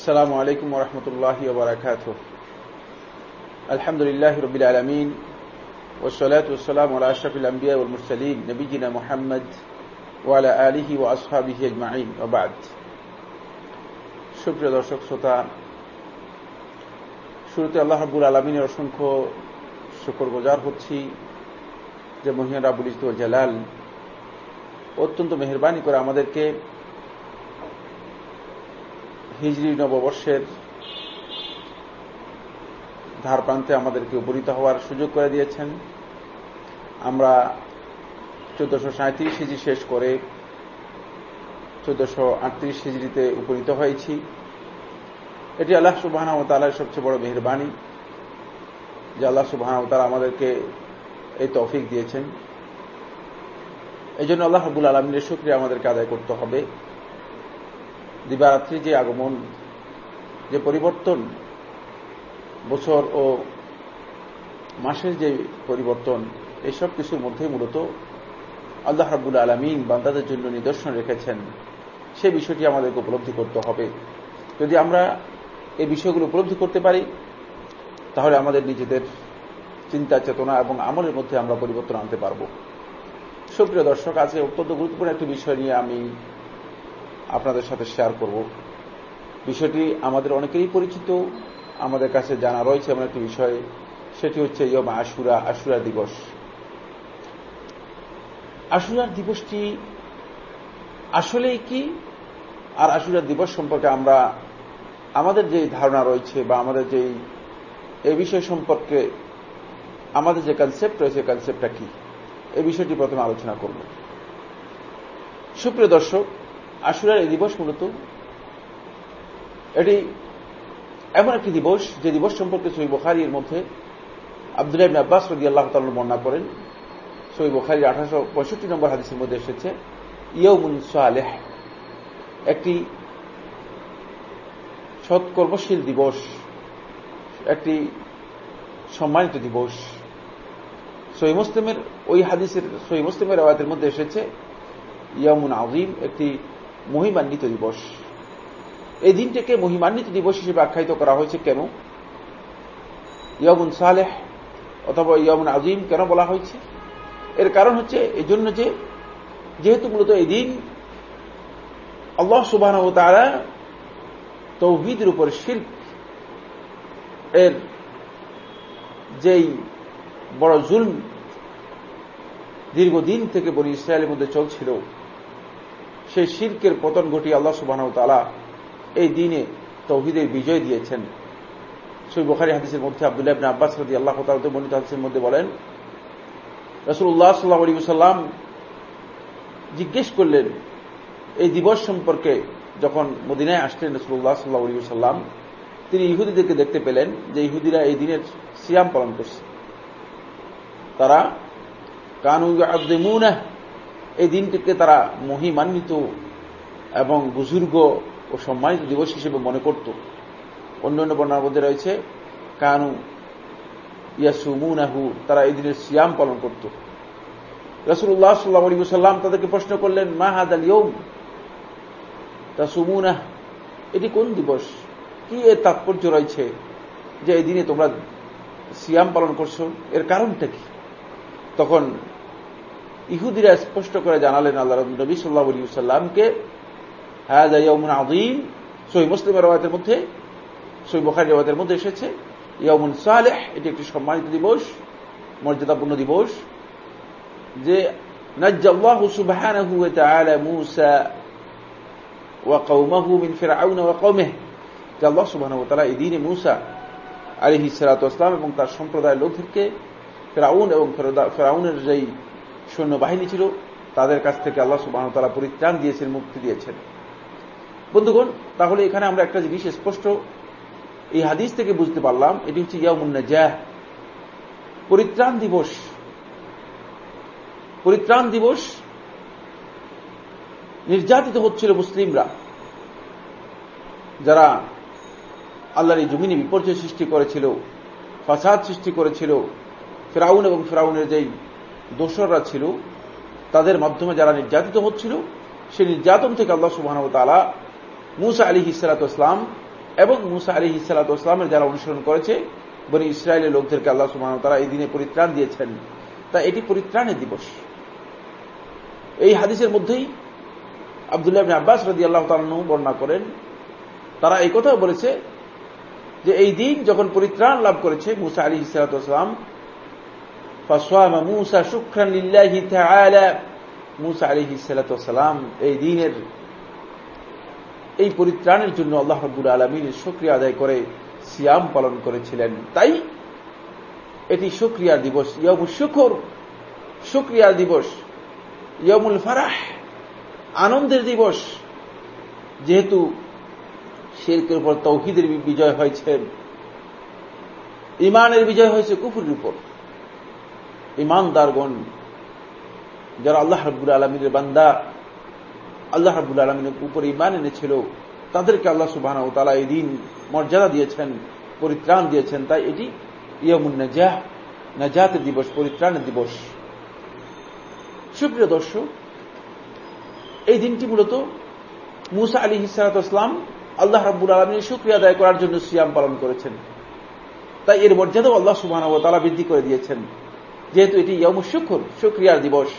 السلام عليكم ورحمة الله وبركاته الحمد لله رب العالمين والصلاة والسلام على أشرف الأنبياء والمرسلين نبينا محمد وعلى آله وأصحابه أجمعين وبعد সুপ্রিয় দর্শক শ্রোতা শুরুতে আল্লাহ রাবুল আলমিনের অসংখ্য শুকর গোজার হচ্ছি যে মহিয়ান রাবুল ইজতুল জালাল অত্যন্ত মেহরবানি করে আমাদেরকে হিজরি নববর্ষের ধার প্রান্তে আমাদেরকে উপনীত হওয়ার সুযোগ করে দিয়েছেন। আমরা চোদ্দশো সাঁত্রিশ হিজি শেষ করে চোদ্দশো আটত্রিশ হিজড়িতে উপনীত হয়েছি। এটি আল্লাহ সুবাহ তালার সবচেয়ে বড় মেহরবানি, যে আল্লাহ সুবাহ তালা আমাদেরকে এই তৌফিক দিয়েছেন। এই জন্য আল্লাহ হাবুল আলমিনের শুক্রিয়া আমাদেরকে আদায় করতে হবে। দিবারাত্রি যে আগমন, যে পরিবর্তন, বছর ও মাসের যে পরিবর্তন এইসব কিছুর মধ্যে মূলত আল্লাহ রাবুল আলমিন বান্দাদের জন্য নিদর্শন রেখেছেন। সে বিষয়টি আমাদেরকে উপলব্ধি করতে হবে। যদি আমরা এই বিষয়গুলো উপলব্ধি করতে পারি, তাহলে আমাদের নিজেদের চিন্তা, চেতনা এবং আমলের মধ্যে আমরা পরিবর্তন আনতে পারব। সুপ্রিয় দর্শক, আজকে অত্যন্ত গুরুত্বপূর্ণ একটি বিষয় নিয়ে আমি আপনাদের সাথে শেয়ার করব। বিষয়টি আমাদের অনেকেরই পরিচিত, আমাদের কাছে জানা রয়েছে এমন একটি বিষয়, সেটি হচ্ছে ইয়ম আশুরা আশুরা দিবস। আশুরার দিবসটি আসলেই কি? আর আশুরার দিবস সম্পর্কে আমরা আমাদের যে ধারণা রয়েছে বা আমাদের যে এই বিষয় সম্পর্কে আমাদের যে কনসেপ্ট রয়েছে কনসেপ্টটা কি? এই বিষয়টি প্রথমে আলোচনা করব। সুপ্রিয় দর্শক আশুরার এই দিবস মূলত এটি এমন একটি দিবস যে দিবস সম্পর্কে সই বখারির মধ্যে আব্দুল আব্বাস রদি আল্লাহ তাল্লু বর্ণনা করেন। সই বখারির আঠারোশো পঁয়ষট্টি নম্বর হাদিসের মধ্যে এসেছে ইয়ৌমুন সালেহ একটি সৎকর্মশীল দিবস, একটি সম্মানিত দিবস। সই মুসলিমের ওই হাদিসের, সই মুসলিমের আওয়াতের মধ্যে এসেছে ইয়ামুন আজিম একটি মহিমান্বিত দিবস। এই দিনটিকে মহিমান্বিত দিবস হিসেবে আখ্যায়িত করা হয়েছে কেন? ইয়ামুন সালেহ অথবা ইয়ামুন আজিম কেন বলা হয়েছে? এর কারণ হচ্ছে এই জন্য যে যেহেতু মূলত এই দিন আল্লাহ সুবাহ তারা তৌহিদের উপর শিল্প এর যেই বড় জুল দীর্ঘদিন থেকে বলি ইসরায়েলের মধ্যে চলছিল সেই শিল্পের পতন ঘটিয়ে আল্লাহ সুবাহ তালা এই দিনে তৌহিদের বিজয় দিয়েছেন। সই বখারি হাদিসের মধ্যে আবদুল্লাহ ইবনে আব্বাস রদি আল্লাহ তালতে মনিত হাদিসের মধ্যে বলেন রসুল্লাহ সাল্লাহ আলী সাল্লাম জিজ্ঞেস করলেন, এই দিবস সম্পর্কে যখন মদিনায় আসলেন রসুল্লাহ সাল্লাহ আলী সাল্লাম তিনি ইহুদিদেরকে দেখতে পেলেন যে ইহুদিরা এই দিনের সিয়াম পালন করছে। তারা, কানু আব্দিমুনা এই দিনটিকে তারা মহিমান্বিত এবং বুজুর্গ ও সম্মানিত দিবস হিসেবে মনে করত। অন্যান্য অন্য বর্ণার মধ্যে রয়েছে, কানু ইয়াসুমুনাহু তারা এই দিনের সিয়াম পালন করত। রসুল্লাহ সাল্লাহ আলী সাল্লাম তাদেরকে প্রশ্ন করলেন, মা হাদ আল ইয়ম তা সুমুনাহ এটি কোন দিবস? কি এর তাৎপর্য রয়েছে যে এই দিনে তোমরা সিয়াম পালন করছ? এর কারণটা কি? তখন ইহুদিরা স্পষ্ট করে জানালেন আল্লাহ নবী সাল্লাহ আলী সাল্লামকে হ্যাঁ ইয়মুন আদিম সই মুসলিমের রবায়তের মধ্যে সই বখারি রবায়তের মধ্যে এসেছে ইয়মুন সালেহ, এটি একটি সম্মানিত দিবস, মর্যাদাপূর্ণ দিবস, যে মূসা এবং তার সম্প্রদায়ের লোকদেরকে ফেরাউন এবং ফেরাউনের যেই সৈন্যবাহিনী ছিল, তাদের কাছ থেকে আল্লাহ সুবাহ তারা পরিত্রাণ দিয়েছেন, মুক্তি দিয়েছেন। বন্ধুগণ, তাহলে এখানে আমরা একটা জিনিস স্পষ্ট এই হাদিস থেকে বুঝতে পারলাম, এটি হচ্ছে ইয়ামুন্নাজাহ পরিত্রাণ দিবস। পরিত্রাণ দিবস নির্যাতিত হচ্ছিল মুসলিমরা, যারা আল্লাহর এই জমিনে বিপর্যয় সৃষ্টি করেছিল, ফাসাদ সৃষ্টি করেছিল, ফেরাউন এবং ফেরাউনের যেই দোসররা ছিল, তাদের মাধ্যমে যারা নির্যাতিত হচ্ছিল, সেই নির্যাতন থেকে আল্লাহ সুবাহ তালা মুসা আলী ইসালাত ইসলাম এবং মুসা আলী ইসালাতামের যারা অনুসরণ করেছে, বনি ইসরায়েলের লোকদেরকে আল্লাহ সুমান তারা এই দিনে পরিত্রাণ দিয়েছেন। তা এটি পরিত্রাণের দিবস। এই হাদিসের মধ্যেই আবদুল্লাহ আব্বাস রদি আল্লাহ তালু বর্ণনা করেন, তারা এই কথাও বলেছে যে এই দিন যখন পরিত্রাণ লাভ করেছে মুসা আলী ইসালাতাম মুসা শুক্রান মুসা আলী ইসালাতাম এই দিনের এই পরিত্রাণের জন্য আল্লাহ রব্বুল আলমীর সক্রিয় আদায় করে, সিয়াম পালন করেছিলেন। তাই এটি সুক্রিয়া দিবস। ইয়মুল শুকর সুক্রিয়া দিবস। ইয়মুল ফারাহ, আনন্দের দিবস। যেহেতু শেরকের উপর তৌহিদের বিজয় হয়েছে ইমানের বিজয় হয়েছে কুফুরের উপর। ইমানদারগণ, যারা আল্লাহ রব্বুল আলমীর বান্দা, আল্লাহ রাবুল আলমিনের উপর ইমান এনেছিল, তাদেরকে আল্লাহ সুবাহ তালা এই দিন মর্যাদা দিয়েছেন, পরিত্রাণ দিয়েছেন। তাই এটি ইয়মুন নাজাহ, নাজাতের দিবস, পরিত্রাণের দিবস। সুপ্রিয় দর্শক, এই দিনটি মূলত মুসা আলী হিসালাতাম আল্লাহ রাব্বুল আলমীর সুক্রিয়া আদায় করার জন্য সিয়াম পালন করেছেন। তাই এর মর্যাদাও আল্লাহ সুবাহ তালা বৃদ্ধি করে দিয়েছেন। যেহেতু এটি ইয়ম শুক্র সুক্রিয়ার দিবস।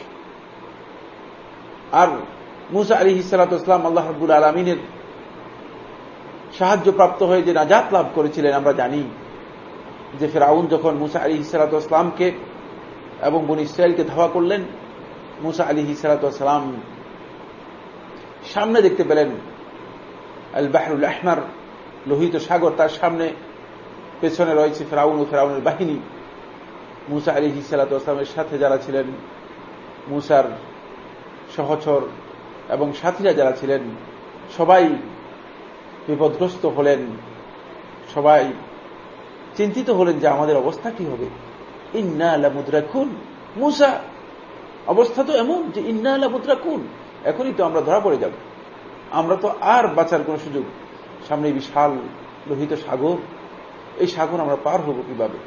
আর মুসা আলী হিসালাতাম আল্লাহ রব্বুল আলমিনের সাহায্যপ্রাপ্ত হয়ে যে নাজাত লাভ করেছিলেন, আমরা জানি যে ফেরাউন যখন মুসা আলী হিসালাতামকে এবং বন ইসরায়েলকে ধাওয়া করলেন, মুসা আলী হিসালাতাম সামনে দেখতে পেলেন আল বাহরুল আহমার লোহিত সাগর, তার সামনে পেছনে রয়েছে ফেরাউন ও ফেরাউনের বাহিনী। মুসা আলী হিসালাতামের সাথে যারা ছিলেন, মুসার সহচর এবং সাথীরা যারা ছিলেন, সবাই বিপদগ্রস্ত হলেন, সবাই চিন্তিত হলেন যে আমাদের অবস্থা কি হবে। ইন্না মুদ্রাকুন মুসা, অবস্থা তো এমন যে ইন্না মুদ্রাকুন এখনই তো আমরা ধরা পড়ে যাব। আমরা তো আর বাঁচার কোন সুযোগ। সামনে বিশাল লোহিত সাগর। এই সাগর আমরা পার হব কীভাবে?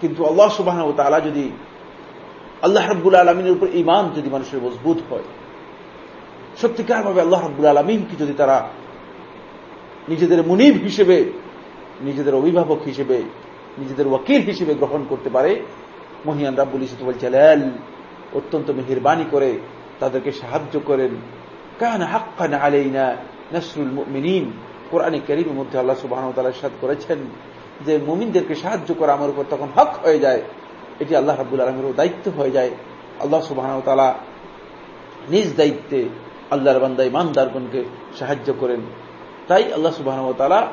কিন্তু আল্লাহ সুবাহ তালা যদি আল্লাহ রব্বুল আলমিনের উপর ইমান যদি মানুষের মজবুত হয়, সত্যিকারভাবে আল্লাহ রব্বুল আলমিনকে যদি তারা নিজেদের মুনিব হিসেবে, নিজেদের অভিভাবক হিসেবে, নিজেদের ওয়াকিল হিসেবে গ্রহণ করতে পারে, মহিয়ান রাব্বুল ইসুল চালাল অত্যন্ত মেহরবানি করে তাদেরকে সাহায্য করেন। কান হাক্কান আলাইনা নসরুল মিনীন কোরআনে করিমের মধ্যে আল্লাহ সুবাহ সাদ করেছেন যে মুমিনদেরকে সাহায্য করা আমার উপর তখন হক হয়ে যায়, এটি আল্লাহ রাবুল আলমেরও দায়িত্ব হয়ে যায়। আল্লাহ সুবাহ নিজ দায়িত্বে আল্লাহর বান্দা ইমানদারগণকে সাহায্য করেন। তাই আল্লাহ সুবাহ তালা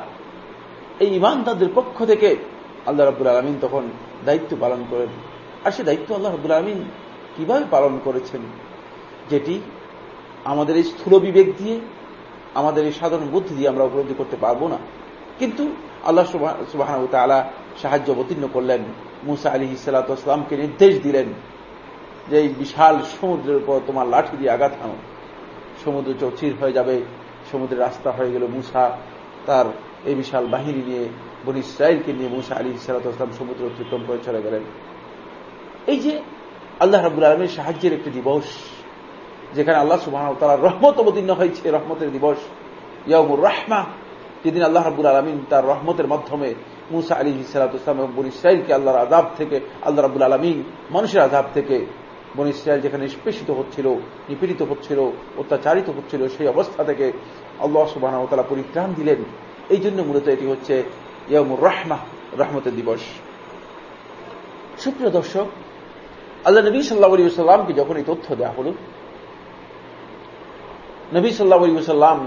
এই ইমানদারদের পক্ষ থেকে আল্লাহ রাবুল আলমিন তখন দায়িত্ব পালন করেন। আর সে দায়িত্ব আল্লাহ রাবুল আলমিন কীভাবে পালন করেছেন? যেটি আমাদের এই স্থূল বিবেক দিয়ে, আমাদের এই সাধারণ বুদ্ধি দিয়ে আমরা উপলব্ধি করতে পারব না। কিন্তু আল্লাহ সুবাহ তালা সাহায্য অবতীর্ণ করলেন। মুসা আলী ইসালাতামকে নির্দেশ দিলেন যে এই বিশাল সমুদ্রের উপর তোমার লাঠি দিয়ে আঘাত আনো সমুদ্র চৌচির হয়ে যাবে, সমুদ্রের রাস্তা হয়ে গেল মুসা। তার এই বিশাল বাহিনী নিয়ে বনি ইসরায়েলকে নিয়ে মুসা আলী ইসালাতাম সমুদ্র অতিক্রম করে চলে গেলেন। এই যে আল্লাহ রাবুল আলমের সাহায্যের একটি দিবস, যেখানে আল্লাহ সুবাহ তার রহমত অবতীর্ণ হয়েছে, রহমতের দিবস ইয়ামুর রাহমা যেদিন আল্লাহ রাবুল আলমিন তার রহমতের মাধ্যমে মুসা আলী ইসালাতাম এবং বন ইসরায়েলকে আল্লাহর আজাব থেকে, আল্লাহ রাবুল আলমিন মানুষের আজাব থেকে বন ইসরায়েল যেখানে নিষ্পেষিত হচ্ছিল, নিপীড়িত হচ্ছিল, অত্যাচারিত হচ্ছিল, সেই অবস্থা থেকে আল্লাহ সুবাহ তালা পরিত্রাণ দিলেন। এই জন্য মূলত এটি হচ্ছে ইয়ামুর রাহমা, রহমতের দিবস। সুপ্রিয় দর্শক, আল্লাহ নবী সাল্লাহ আলী সাল্লামকে যখন এই তথ্য দেওয়া হল, নবী সাল্লাহ আলী সাল্লাম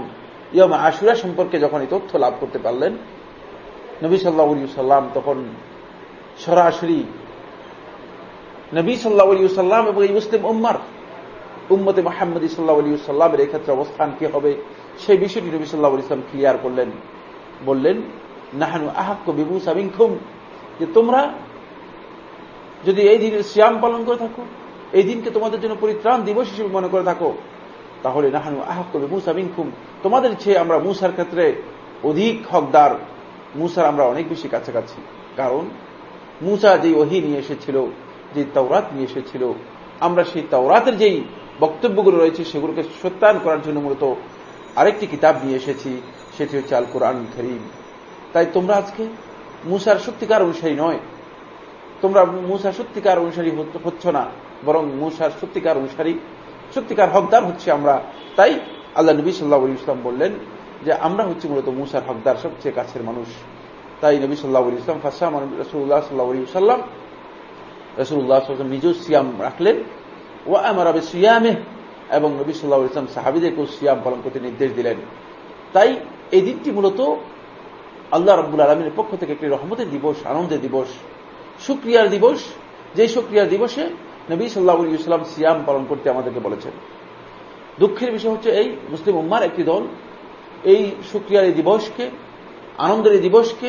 ইয়ম আশুরা সম্পর্কে যখন এই তথ্য লাভ করতে পারলেন, নবী সাল্লাহ সাল্লাম তখন সরাসরি নবী সাল্লাহ আলী সাল্লাম এবং এই মুসলিম উম্মার, উম্মতে মাহমদ সাল্লাহ আলী সাল্লামের এক্ষেত্রে অবস্থান কি হবে, সেই বিষয়টি নবী সাল্লাহ ইসলাম ক্লিয়ার করলেন। বললেন, নাহানু আহাক্য বিবু সামিংখুম যে তোমরা যদি এই দিনের শ্যাম পালন করে থাকো, এই দিনকে তোমাদের জন্য পরিত্রাণ দিবস হিসেবে মনে করে থাকো। তাহলে নাহানু করবে মুসা মিনকুম। তোমাদের চেয়ে আমরা মুসার ক্ষেত্রে অধিক হকদার। মুসার আমরা অনেক বেশি কাছাকাছি। কারণ মুসা যেই ওহি নিয়ে এসেছিল যে তাওরাত নিয়ে এসেছিল, আমরা সেই তাওরাতের যেই বক্তব্যগুলো রয়েছে, সেগুলোকে সত্যায়ন করার জন্য মূলত আরেকটি কিতাব নিয়ে এসেছি, সেটি হচ্ছে আল কোরআন করিম। তাই তোমরা আজকে মুসার সত্যিকার অনুসারী নয়। তোমরা মুসার সত্যিকার অনুসারী হচ্ছ না, বরং মুসার সত্যিকার অনুসারী সত্যিকার হকদার হচ্ছে আমরা। তাই আল্লাহ নবী সাল্লাহ ইসলাম বললেন যে, আমরা হচ্ছি মূলত মুসার হকদার, সবচেয়ে কাছের মানুষ। তাই নবী সাল্লাহ ইসলাম ফাঁসা রসুল্লাহ সাল্লাহ সাল্লাম রসুল্লাহ সাল্লাম নিজেও সিয়াম রাখলেন। ও আমার আবে সিয়ামে এবং নবী সাল্লাহ ইসলাম সাহাবিদেরকেও সিয়াম পালন করতে নির্দেশ দিলেন। তাই এই দিনটি মূলত আল্লাহ রব্বুল আলমীর পক্ষ থেকে একটি রহমতের দিবস, আনন্দের দিবস সুক্রিয়ার দিবস। যে সুক্রিয়ার দিবসে নবী সাল্লাহ ইসলাম সিয়াম পালন করতে আমাদেরকে বলেছেন। দুঃখের বিষয় হচ্ছে এই মুসলিম উম্মার একটি দল, এই সুক্রিয়ার এই দিবসকে, আনন্দের এই দিবসকে,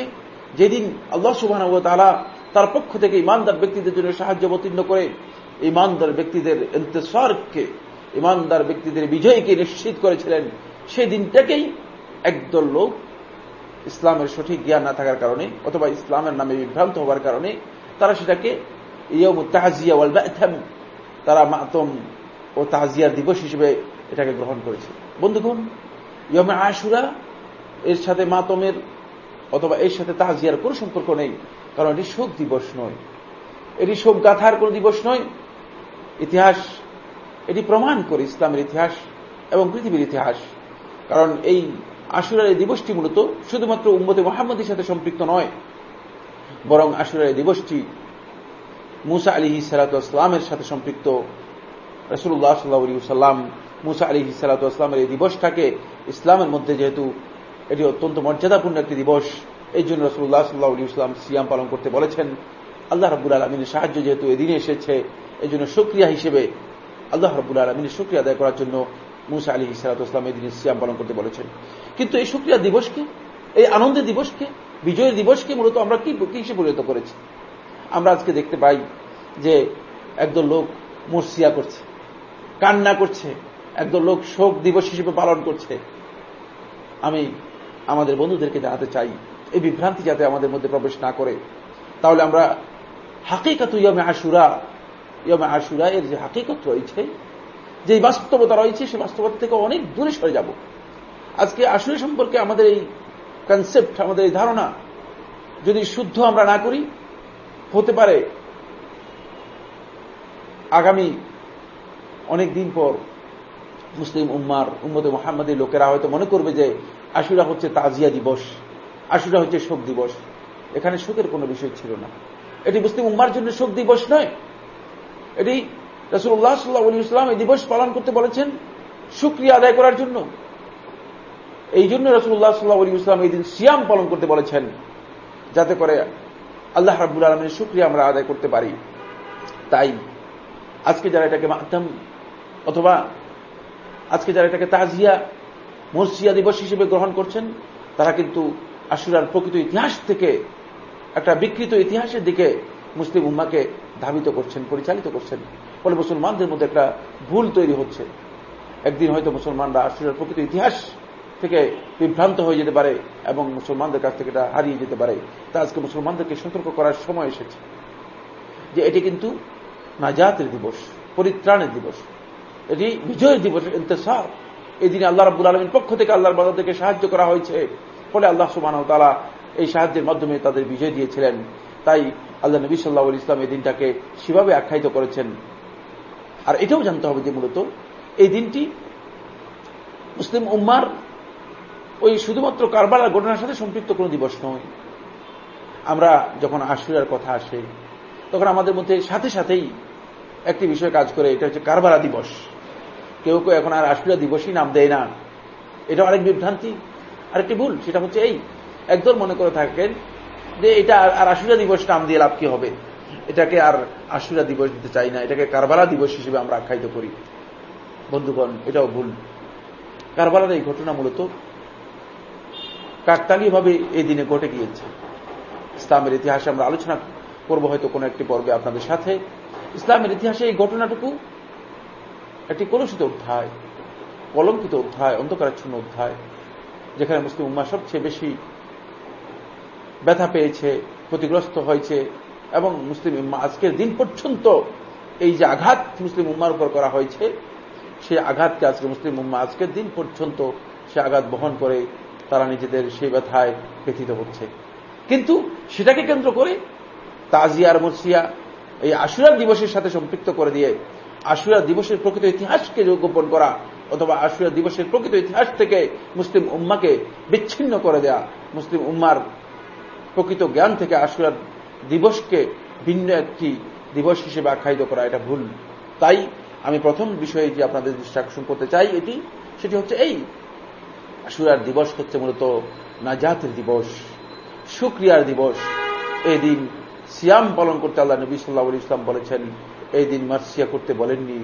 যেদিন আল্লাহ সুবাহ তারা তার পক্ষ থেকে ইমানদার ব্যক্তিদের জন্য সাহায্য অবতীর্ণ করে, ইমানদার ব্যক্তিদের ইন্তসারকে, ইমানদার ব্যক্তিদের বিজয়কে নিশ্চিত করেছিলেন, সেই দিনটাকেই একদল লোক ইসলামের সঠিক জ্ঞান না থাকার কারণে অথবা ইসলামের নামে বিভ্রান্ত হওয়ার কারণে তারা সেটাকে ইয়ম তাহাজিয়া ওয়াল তারা মাতম ও তাহাজিয়ার দিবস হিসেবে এটাকে গ্রহণ করেছে। বন্ধুগণ ইয়মে আশুরা এর সাথে মাতমের অথবা এর সাথে তাহাজিয়ার কোনো সম্পর্ক নেই, কারণ এটি শোক দিবস নয়। এটি শোক গাথার কোন দিবস নয়। ইতিহাস, এটি প্রমাণ করে ইসলামের ইতিহাস এবং পৃথিবীর ইতিহাস। কারণ এই আশুরার এই দিবসটি মূলত শুধুমাত্র উম্মতে মোহাম্মদের সাথে সম্পৃক্ত নয়, বরং আশুরার এই দিবসটি মুসা আলী সালাতামের সাথে সম্পৃক্ত রসুল্লাহ সাল্লাহ সাল্লাম মুসা আলী সালাতামের এই দিবসটাকে ইসলামের মধ্যে যেহেতু এটি অত্যন্ত মর্যাদাপূর্ণ একটি দিবস, এই জন্য রসুল্লাহ সাল্লাহ আলী ইসলাম সিয়াম পালন করতে বলেছেন। আল্লাহ রব্বুল আলমিনের সাহায্য যেহেতু এদিনে এসেছে, এই জন্য সক্রিয়া হিসেবে আল্লাহ রব্বুল আলমিনের সক্রিয়া আদায় করার জন্য মুসা আলী ইসালাতাম এই দিনে সিয়াম পালন করতে বলেছেন। কিন্তু এই সক্রিয়া দিবসকে এই আনন্দের দিবসকে বিজয়ের দিবসকে মূলত আমরা কি হিসেবে পরিণত করেছি? আমরা আজকে দেখতে পাই যে একদল লোক মর্সিয়া করছে, কান্না করছে, একদল লোক শোক দিবস হিসেবে পালন করছে। আমি আমাদের বন্ধুদেরকে জানাতে চাই, এই বিভ্রান্তি যাতে আমাদের মধ্যে প্রবেশ না করে। তাহলে আমরা হাকিকাত ইয়মে আশুরা ইয়মে আশুরা এর যে হাকিকত রয়েছে যে বাস্তবতা রয়েছে সেই বাস্তবতা থেকে অনেক দূরে সরে যাব। আজকে আশুরা সম্পর্কে আমাদের এই কনসেপ্ট আমাদের এই ধারণা, যদি শুদ্ধ আমরা না করি হতে পারে। আগামী অনেক দিন পর মুসলিম উম্মার উম্মদে মোহাম্মদের লোকেরা হয়তো মনে করবে যে আশুরা হচ্ছে তাজিয়া দিবস, আশুরা হচ্ছে শোক দিবস। এখানে শোকের কোনো বিষয় ছিল না। এটি মুসলিম উম্মার জন্য শোক দিবস নয়। এটি রসুল্লাহ সাল্লাহ ইসলাম এই দিবস পালন করতে বলেছেন সুক্রিয়া আদায় করার জন্য। এই জন্য রসুল্লাহ সাল্লাহ ইসলাম এই দিন সিয়াম পালন করতে বলেছেন, যাতে করে আল্লাহ রাবুল আলমের সুক্রিয়া আমরা আদায় করতে পারি। তাই আজকে যারা এটাকে মাধ্যম অথবা আজকে যারা এটাকে তাজিয়া মসিয়া দিবস হিসেবে গ্রহণ করছেন, তারা কিন্তু আশুরার প্রকৃত ইতিহাস থেকে, একটা বিকৃত ইতিহাসের দিকে মুসলিম উম্মাকে ধাবিত করছেন, পরিচালিত করছেন। ফলে মুসলমানদের মধ্যে একটা ভুল তৈরি হচ্ছে। একদিন হয়তো মুসলমানরা আশুরার প্রকৃত ইতিহাস থেকে বিভ্রান্ত হয়ে যেতে পারে এবং মুসলমানদের কাছ থেকে এটা হারিয়ে যেতে পারে। তা আজকে মুসলমানদেরকে সতর্ক করার সময় এসেছে যে এটি কিন্তু নাজাতের দিবস, পরিত্রাণের দিবস। এটি বিজয়ের দিবস, ইন্তসার। এই দিনে আল্লাহ রাবুল আলমীর পক্ষ থেকে আল্লাহর বাজারদেরকে সাহায্য করা হয়েছে। ফলে আল্লাহ সুবাহ তালা এই সাহায্যের মাধ্যমে তাদের বিজয় দিয়েছিলেন। তাই আল্লাহ নবী সাল্লাহ ইসলাম এই দিনটাকে সেভাবে আখ্যায়িত করেছেন। আর এটাও জানতে হবে যে মূলত এই দিনটি মুসলিম উম্মার ওই শুধুমাত্র কারবালার ঘটনার সাথে সম্পৃক্ত কোন দিবস নয়। আমরা যখন আশুরার কথা আসে, তখন আমাদের মধ্যে সাথে সাথেই একটি বিষয় কাজ করে, এটা হচ্ছে কারবালা দিবস। কেউ কেউ এখন আর আশুরা দিবসই নাম দেয় না। এটা আরেক বিভ্রান্তি, আরেকটি ভুল, সেটা হচ্ছে এই। একদল মনে করে থাকেন যে এটা আর আশুরা দিবস নাম দিয়ে লাভ কি হবে? এটাকে আর আশুরা দিবস দিতে চাই না, এটাকে কারবালা দিবস হিসেবে আমরা আখ্যায়িত করি। বন্ধুগণ, এটাও ভুল। কারবালার এই ঘটনা মূলত কাকতালীয়ভাবে এই দিনে ঘটে গিয়েছে। ইসলামের ইতিহাসে আমরা আলোচনা করব হয়তো কোনো একটি পর্বে আপনাদের সাথে। ইসলামের ইতিহাসে এই ঘটনাটুকু একটি কলুষিত অধ্যায়, কলঙ্কিত অধ্যায়, অন্ধকারাচ্ছন্ন অধ্যায়, যেখানে মুসলিম উম্মা সবচেয়ে বেশি ব্যথা পেয়েছে, ক্ষতিগ্রস্ত হয়েছে এবং মুসলিম উম্মা আজকের দিন পর্যন্ত এই যে আঘাত মুসলিম উম্মার উপর করা হয়েছে, সেই আঘাতকে আজকে মুসলিম উম্মা আজকের দিন পর্যন্ত সে আঘাত বহন করে তারা নিজেদের সেই ব্যথায় ব্যথিত হচ্ছে। কিন্তু সেটাকে কেন্দ্র করে তাজিয়ার মরসিয়া এই আশুরার দিবসের সাথে সম্পৃক্ত করে দিয়ে আশুরা দিবসের প্রকৃত ইতিহাসকে গোপন করা অথবা আশুরা দিবসের প্রকৃত ইতিহাস থেকে মুসলিম উম্মাকে বিচ্ছিন্ন করে দেয়া, মুসলিম উম্মার প্রকৃত জ্ঞান থেকে আশুরার দিবসকে ভিন্ন একটি দিবস হিসেবে আখ্যায়িত করা, এটা ভুল। তাই আমি প্রথম বিষয়ে যে আপনাদের দৃষ্টি আকর্ষণ করতে চাই এটি, সেটি হচ্ছে এই আশুরার দিবস হচ্ছে মূলত নাজাতের দিবস, শুক্রিয়ার দিবস। এই দিন সিয়াম পালন করতে আল্লাহ নবী সাল্লাহ ইসলাম বলেছেন, এই দিন মার্সিয়া করতে বলেননি,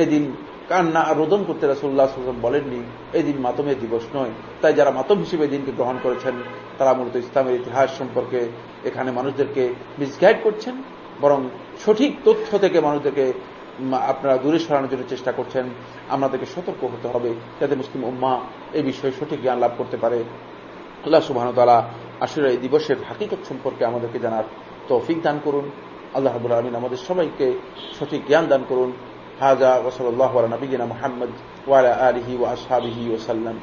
এই দিন কান্না আর রোদন করতে রাসুল্লাহ সাল্লাম বলেননি, এই দিন মাতমের দিবস নয়। তাই যারা মাতম হিসেবে দিনকে গ্রহণ করেছেন, তারা মূলত ইসলামের ইতিহাস সম্পর্কে এখানে মানুষদেরকে মিসগাইড করছেন, বরং সঠিক তথ্য থেকে মানুষদেরকে আপনারা দূরে সরানোর জন্য চেষ্টা করছেন। আমাদেরকে সতর্ক হতে হবে যাতে মুসলিম উম্মা এই বিষয়ে সঠিক জ্ঞান লাভ করতে পারে। আল্লাহ সুবাহতালা আসলে এই দিবসের হাকিকত সম্পর্কে আমাদেরকে জানার তৌফিক দান করুন। আল্লাহ রাবুল আলমিন আমাদের সবাইকে সঠিক জ্ঞান দান করুন। হাজা ওসল আল্লাহ নবীনা মোহাম্মদ ওয়ালা আলহি ও আসহাবিহি ওসাল্লাম